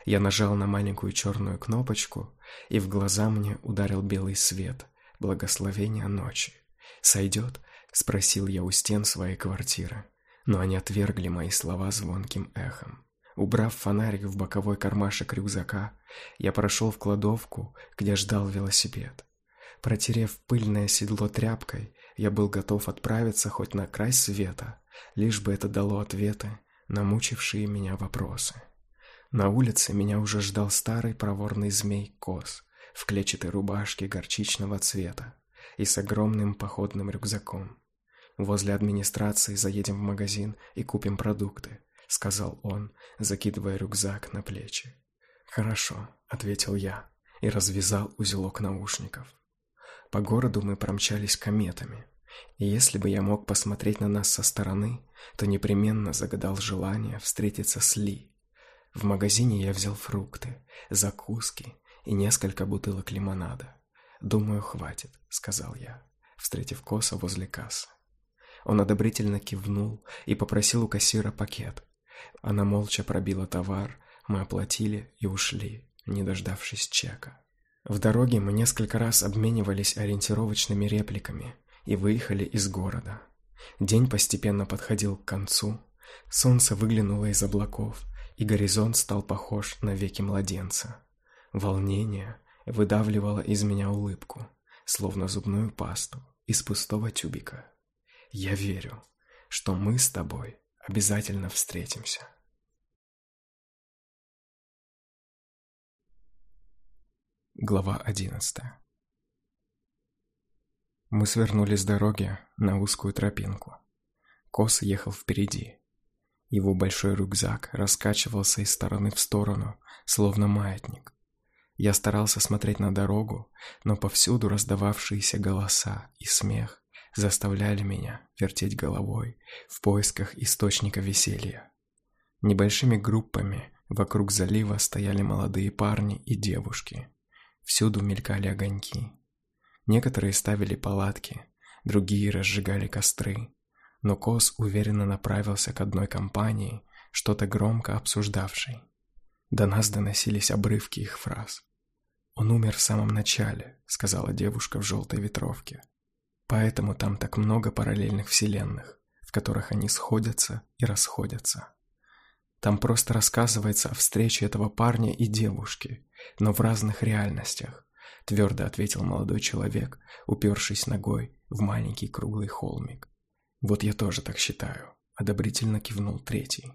Я нажал на маленькую черную кнопочку, и в глаза мне ударил белый свет, благословение ночи. «Сойдет?» — спросил я у стен своей квартиры, но они отвергли мои слова звонким эхом. Убрав фонарик в боковой кармашек рюкзака, я прошел в кладовку, где ждал велосипед. Протерев пыльное седло тряпкой, я был готов отправиться хоть на край света, лишь бы это дало ответы на мучившие меня вопросы. На улице меня уже ждал старый проворный змей Кос в клетчатой рубашке горчичного цвета и с огромным походным рюкзаком. Возле администрации заедем в магазин и купим продукты, сказал он, закидывая рюкзак на плечи. Хорошо, ответил я и развязал узелок наушников. По городу мы промчались кометами. Если бы я мог посмотреть на нас со стороны, то непременно загадал желание встретиться с Ли. В магазине я взял фрукты, закуски и несколько бутылок лимонада. «Думаю, хватит», — сказал я, встретив Коса возле кассы. Он одобрительно кивнул и попросил у кассира пакет, она молча пробила товар, мы оплатили и ушли, не дождавшись чека. В дороге мы несколько раз обменивались ориентировочными репликами и выехали из города. День постепенно подходил к концу, солнце выглянуло из облаков, и горизонт стал похож на веки младенца. Волнение выдавливало из меня улыбку, словно зубную пасту из пустого тюбика. Я верю, что мы с тобой Обязательно встретимся. Глава одиннадцатая. Мы свернули с дороги на узкую тропинку. Кос ехал впереди. Его большой рюкзак раскачивался из стороны в сторону, словно маятник. Я старался смотреть на дорогу, но повсюду раздававшиеся голоса и смех заставляли меня вертеть головой в поисках источника веселья. Небольшими группами вокруг залива стояли молодые парни и девушки. Всюду мелькали огоньки. Некоторые ставили палатки, другие разжигали костры. Но Кос уверенно направился к одной компании, что-то громко обсуждавшей. До нас доносились обрывки их фраз. «Он умер в самом начале», — сказала девушка в желтой ветровке. Поэтому там так много параллельных вселенных, в которых они сходятся и расходятся. Там просто рассказывается о встрече этого парня и девушки, но в разных реальностях, твердо ответил молодой человек, упершись ногой в маленький круглый холмик. Вот я тоже так считаю, одобрительно кивнул третий.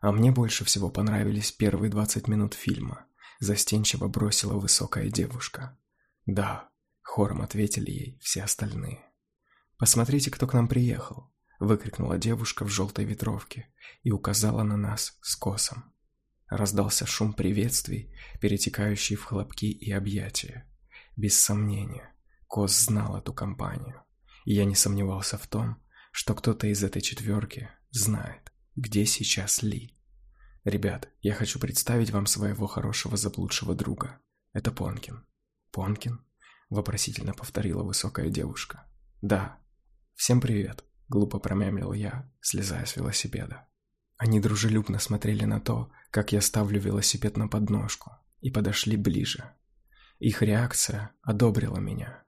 А мне больше всего понравились первые двадцать минут фильма, застенчиво бросила высокая девушка. Да, Хором ответили ей все остальные. «Посмотрите, кто к нам приехал!» Выкрикнула девушка в желтой ветровке и указала на нас с косом. Раздался шум приветствий, перетекающий в хлопки и объятия. Без сомнения, Кос знал эту компанию, и я не сомневался в том, что кто-то из этой четверки знает, где сейчас Ли. «Ребят, я хочу представить вам своего хорошего заблудшего друга. Это Понкин». «Понкин?» вопросительно повторила высокая девушка. Да. Всем привет, глупо промямлил я, слезая с велосипеда. Они дружелюбно смотрели на то, как я ставлю велосипед на подножку, и подошли ближе. Их реакция одобрила меня.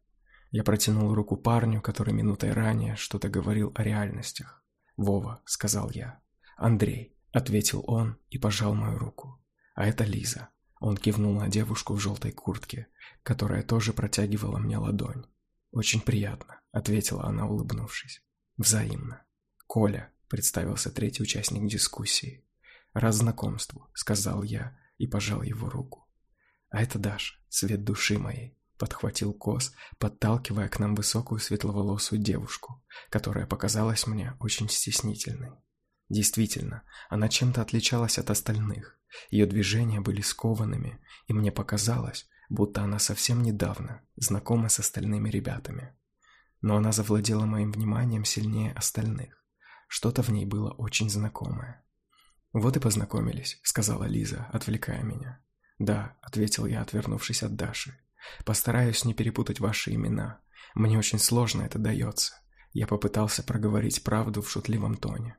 Я протянул руку парню, который минутой ранее что-то говорил о реальностях. «Вова», — сказал я. «Андрей», — ответил он и пожал мою руку. «А это Лиза». Он кивнул на девушку в желтой куртке, которая тоже протягивала мне ладонь. «Очень приятно», — ответила она, улыбнувшись. «Взаимно». «Коля», — представился третий участник дискуссии. «Раз знакомству», — сказал я и пожал его руку. «А это Даша, свет души моей», — подхватил Кос, подталкивая к нам высокую светловолосую девушку, которая показалась мне очень стеснительной. Действительно, она чем-то отличалась от остальных. Ее движения были скованными, и мне показалось, будто она совсем недавно знакома с остальными ребятами. Но она завладела моим вниманием сильнее остальных. Что-то в ней было очень знакомое. «Вот и познакомились», — сказала Лиза, отвлекая меня. «Да», — ответил я, отвернувшись от Даши. «Постараюсь не перепутать ваши имена. Мне очень сложно это дается». Я попытался проговорить правду в шутливом тоне.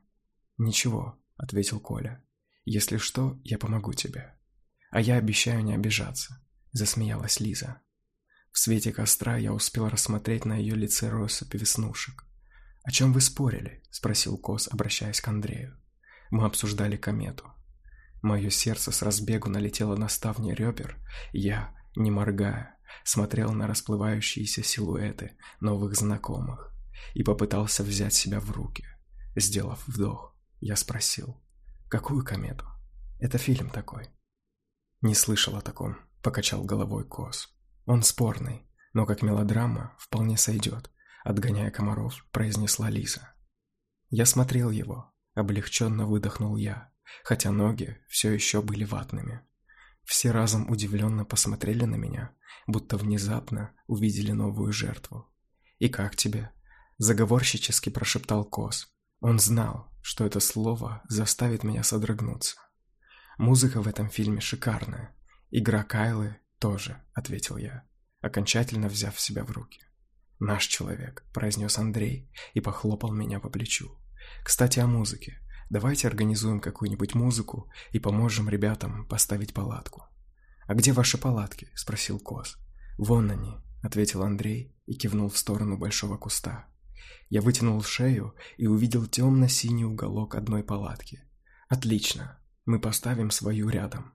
«Ничего», — ответил Коля. «Если что, я помогу тебе». «А я обещаю не обижаться», — засмеялась Лиза. В свете костра я успел рассмотреть на ее лице россыпь веснушек. «О чем вы спорили?» — спросил Кос, обращаясь к Андрею. Мы обсуждали комету. Мое сердце с разбегу налетело на ставни ребер. Я, не моргая, смотрел на расплывающиеся силуэты новых знакомых и попытался взять себя в руки. Сделав вдох, я спросил, «Какую комету? Это фильм такой». «Не слышал о таком», — покачал головой Кос. «Он спорный, но как мелодрама вполне сойдет», — отгоняя комаров, произнесла Лиза. Я смотрел его, облегченно выдохнул я, хотя ноги все еще были ватными. Все разом удивленно посмотрели на меня, будто внезапно увидели новую жертву. «И как тебе?» – заговорщически прошептал Кос. Он знал, что это слово заставит меня содрогнуться. «Музыка в этом фильме шикарная. Игра Кайлы тоже», – ответил я, окончательно взяв себя в руки. «Наш человек», – произнес Андрей и похлопал меня по плечу. «Кстати, о музыке. Давайте организуем какую-нибудь музыку и поможем ребятам поставить палатку. А где ваши палатки? спросил Кос. Вон они, ответил Андрей и кивнул в сторону большого куста. Я вытянул шею и увидел темно-синий уголок одной палатки. Отлично. Мы поставим свою рядом.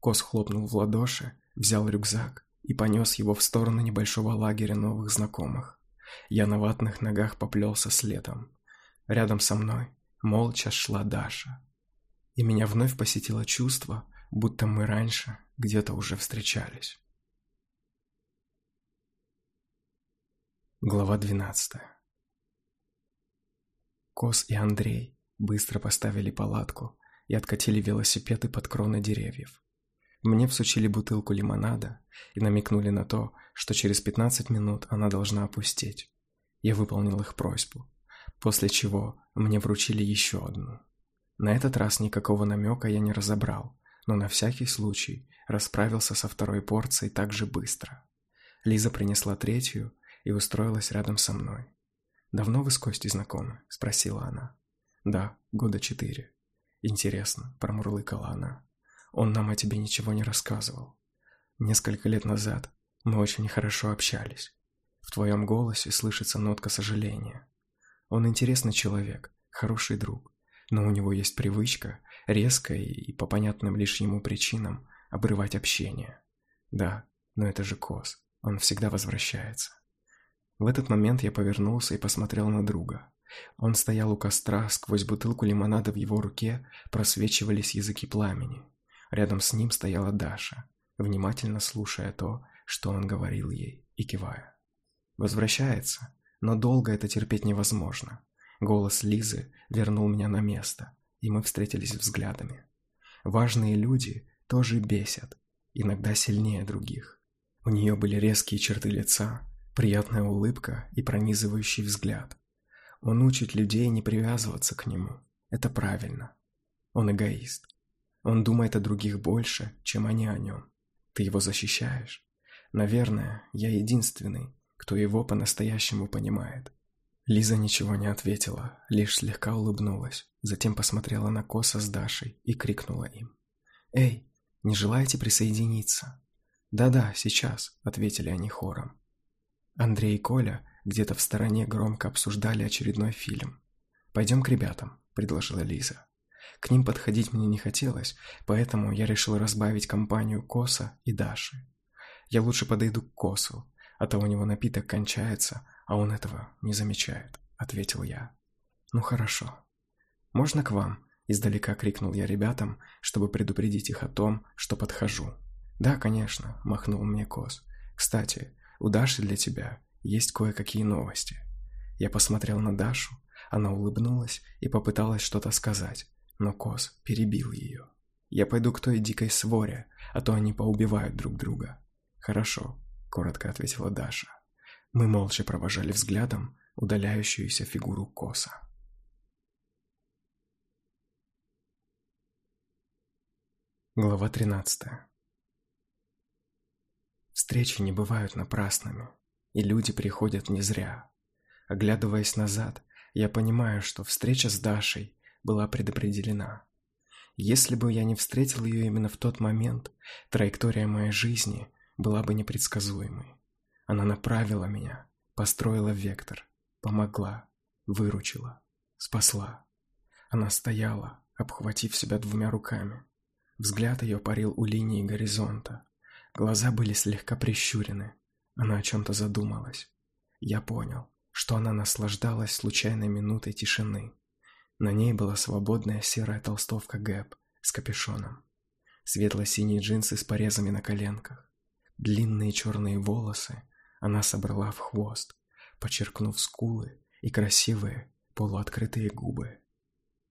Кос хлопнул в ладоши, взял рюкзак и понес его в сторону небольшого лагеря новых знакомых. Я на ватных ногах поплелся следом. Рядом со мной молча шла Даша. И меня вновь посетило чувство, будто мы раньше где-то уже встречались. Глава 12 Кос и Андрей быстро поставили палатку и откатили велосипеды под кроны деревьев. Мне всучили бутылку лимонада и намекнули на то, что через 15 минут она должна опустеть. Я выполнил их просьбу после чего мне вручили еще одну. На этот раз никакого намека я не разобрал, но на всякий случай расправился со второй порцией так же быстро. Лиза принесла третью и устроилась рядом со мной. «Давно вы с Костей знакомы?» – спросила она. «Да, года четыре». «Интересно», – промурлыкала она. «Он нам о тебе ничего не рассказывал. Несколько лет назад мы очень хорошо общались. В твоем голосе слышится нотка сожаления. Он интересный человек, хороший друг, но у него есть привычка, резко и по понятным лишь ему причинам, обрывать общение. Да, но это же Кос, он всегда возвращается. В этот момент я повернулся и посмотрел на друга. Он стоял у костра, сквозь бутылку лимонада в его руке просвечивались языки пламени. Рядом с ним стояла Даша, внимательно слушая то, что он говорил ей, и кивая. «Возвращается?» Но долго это терпеть невозможно. Голос Лизы вернул меня на место, и мы встретились взглядами. Важные люди тоже бесят, иногда сильнее других. У нее были резкие черты лица, приятная улыбка и пронизывающий взгляд. Он учит людей не привязываться к нему. Это правильно. Он эгоист. Он думает о других больше, чем они о нем. Ты его защищаешь? Наверное, я единственный, кто его по-настоящему понимает. Лиза ничего не ответила, лишь слегка улыбнулась, затем посмотрела на Коса с Дашей и крикнула им. «Эй, не желаете присоединиться?» «Да-да, сейчас», — ответили они хором. Андрей и Коля где-то в стороне громко обсуждали очередной фильм. «Пойдем к ребятам», — предложила Лиза. К ним подходить мне не хотелось, поэтому я решил разбавить компанию Коса и Даши. Я лучше подойду к Косу, а то у него напиток кончается, а он этого не замечает», — ответил я. «Ну хорошо. Можно к вам?» — издалека крикнул я ребятам, чтобы предупредить их о том, что подхожу. «Да, конечно», — махнул мне Кос. «Кстати, у Даши для тебя есть кое-какие новости». Я посмотрел на Дашу, она улыбнулась и попыталась что-то сказать, но Кос перебил ее. «Я пойду к той дикой своре, а то они поубивают друг друга». «Хорошо, коротко ответила Даша. Мы молча провожали взглядом удаляющуюся фигуру Коса. Глава 13. Встречи не бывают напрасными, и люди приходят не зря. Оглядываясь назад, я понимаю, что встреча с Дашей была предопределена. Если бы я не встретил ее именно в тот момент, траектория моей жизни была бы непредсказуемой. Она направила меня, построила вектор, помогла, выручила, спасла. Она стояла, обхватив себя двумя руками. Взгляд ее парил у линии горизонта. Глаза были слегка прищурены. Она о чем-то задумалась. Я понял, что она наслаждалась случайной минутой тишины. На ней была свободная серая толстовка Гэп с капюшоном. Светло-синие джинсы с порезами на коленках. Длинные черные волосы она собрала в хвост, подчеркнув скулы и красивые полуоткрытые губы.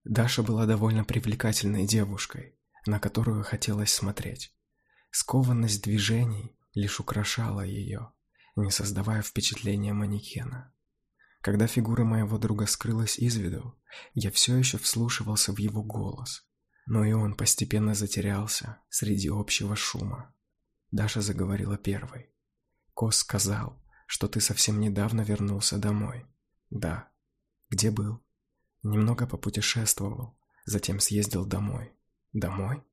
Даша была довольно привлекательной девушкой, на которую хотелось смотреть. Скованность движений лишь украшала ее, не создавая впечатления манекена. Когда фигура моего друга скрылась из виду, я все еще вслушивался в его голос, но и он постепенно затерялся среди общего шума. Даша заговорила первой. Кос сказал, что ты совсем недавно вернулся домой. Да. Где был? Немного попутешествовал, затем съездил домой. Домой?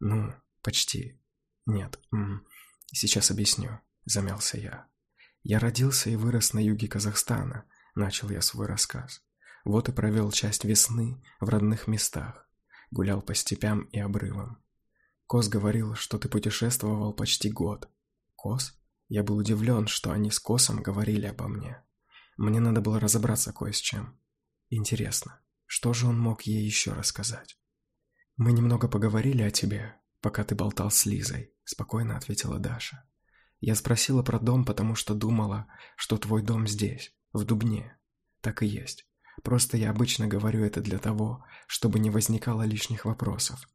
Ну, почти. Нет, м сейчас объясню, замялся я. Я родился и вырос на юге Казахстана, начал я свой рассказ. Вот и провел часть весны в родных местах, гулял по степям и обрывам. Кос говорил, что ты путешествовал почти год. Кос? Я был удивлен, что они с Косом говорили обо мне. Мне надо было разобраться кое с чем. Интересно, что же он мог ей еще рассказать? «Мы немного поговорили о тебе, пока ты болтал с Лизой», – спокойно ответила Даша. «Я спросила про дом, потому что думала, что твой дом здесь, в Дубне. Так и есть. Просто я обычно говорю это для того, чтобы не возникало лишних вопросов.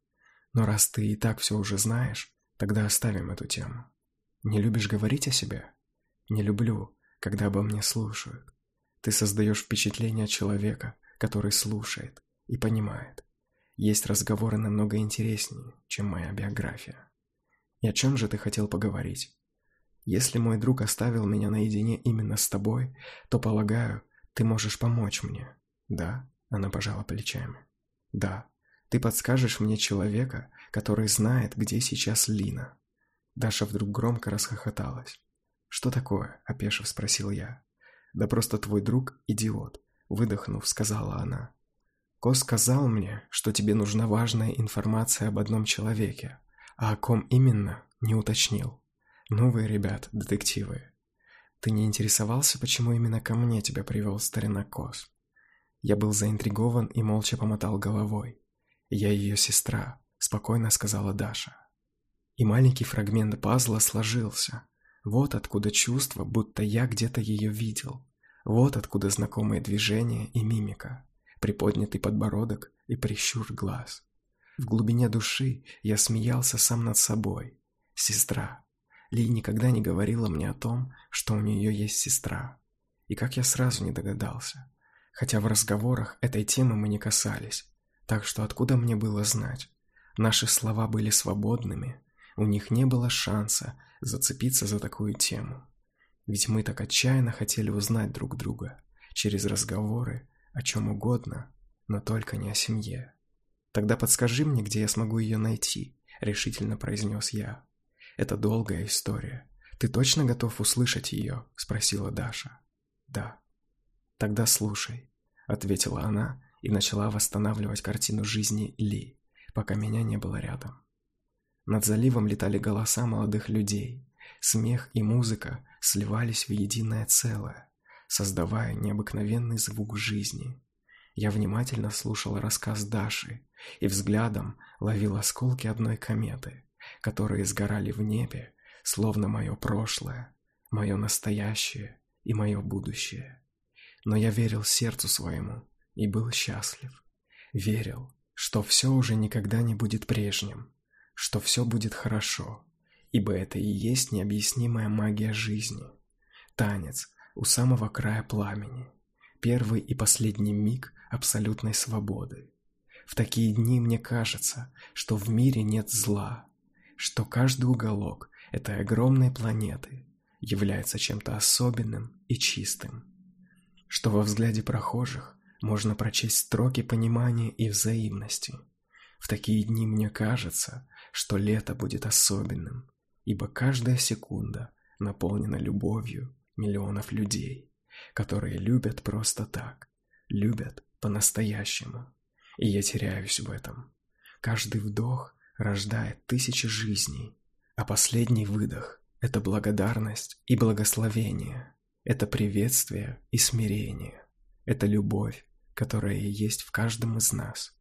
Но раз ты и так все уже знаешь, тогда оставим эту тему. Не любишь говорить о себе? Не люблю, когда обо мне слушают. Ты создаешь впечатление человека, который слушает и понимает. Есть разговоры намного интереснее, чем моя биография. И о чем же ты хотел поговорить? Если мой друг оставил меня наедине именно с тобой, то, полагаю, ты можешь помочь мне. Да? Она пожала плечами. Да. Ты подскажешь мне человека, который знает, где сейчас Лина. Даша вдруг громко расхохоталась. «Что такое?» – опешив спросил я. «Да просто твой друг – идиот», – выдохнув, сказала она. «Кос сказал мне, что тебе нужна важная информация об одном человеке, а о ком именно – не уточнил. Новые ребят, детективы. Ты не интересовался, почему именно ко мне тебя привел старина Кос?» Я был заинтригован и молча помотал головой. «Я ее сестра», – спокойно сказала Даша. И маленький фрагмент пазла сложился. Вот откуда чувство, будто я где-то ее видел. Вот откуда знакомые движения и мимика, приподнятый подбородок и прищур глаз. В глубине души я смеялся сам над собой. Сестра. Ли никогда не говорила мне о том, что у нее есть сестра. И как я сразу не догадался. Хотя в разговорах этой темы мы не касались. Так что откуда мне было знать? Наши слова были свободными, у них не было шанса зацепиться за такую тему. Ведь мы так отчаянно хотели узнать друг друга через разговоры о чем угодно, но только не о семье. «Тогда подскажи мне, где я смогу ее найти», — решительно произнес я. «Это долгая история. Ты точно готов услышать ее?» — спросила Даша. «Да». «Тогда слушай», — ответила она и начала восстанавливать картину жизни Ли, пока меня не было рядом. Над заливом летали голоса молодых людей. Смех и музыка сливались в единое целое, создавая необыкновенный звук жизни. Я внимательно слушал рассказ Даши и взглядом ловил осколки одной кометы, которые сгорали в небе, словно мое прошлое, мое настоящее и мое будущее. Но я верил сердцу своему и был счастлив. Верил, что все уже никогда не будет прежним, что все будет хорошо, ибо это и есть необъяснимая магия жизни. Танец у самого края пламени, первый и последний миг абсолютной свободы. В такие дни мне кажется, что в мире нет зла, что каждый уголок этой огромной планеты является чем-то особенным и чистым, что во взгляде прохожих можно прочесть строки понимания и взаимности. В такие дни мне кажется, что лето будет особенным, ибо каждая секунда наполнена любовью миллионов людей, которые любят просто так, любят по-настоящему. И я теряюсь в этом. Каждый вдох рождает тысячи жизней, а последний выдох – это благодарность и благословение, это приветствие и смирение, это любовь, которая есть в каждом из нас.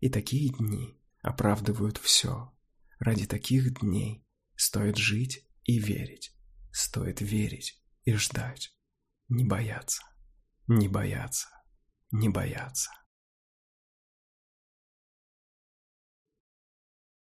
И такие дни оправдывают все. Ради таких дней стоит жить и верить, стоит верить и ждать, не бояться, не бояться, не бояться.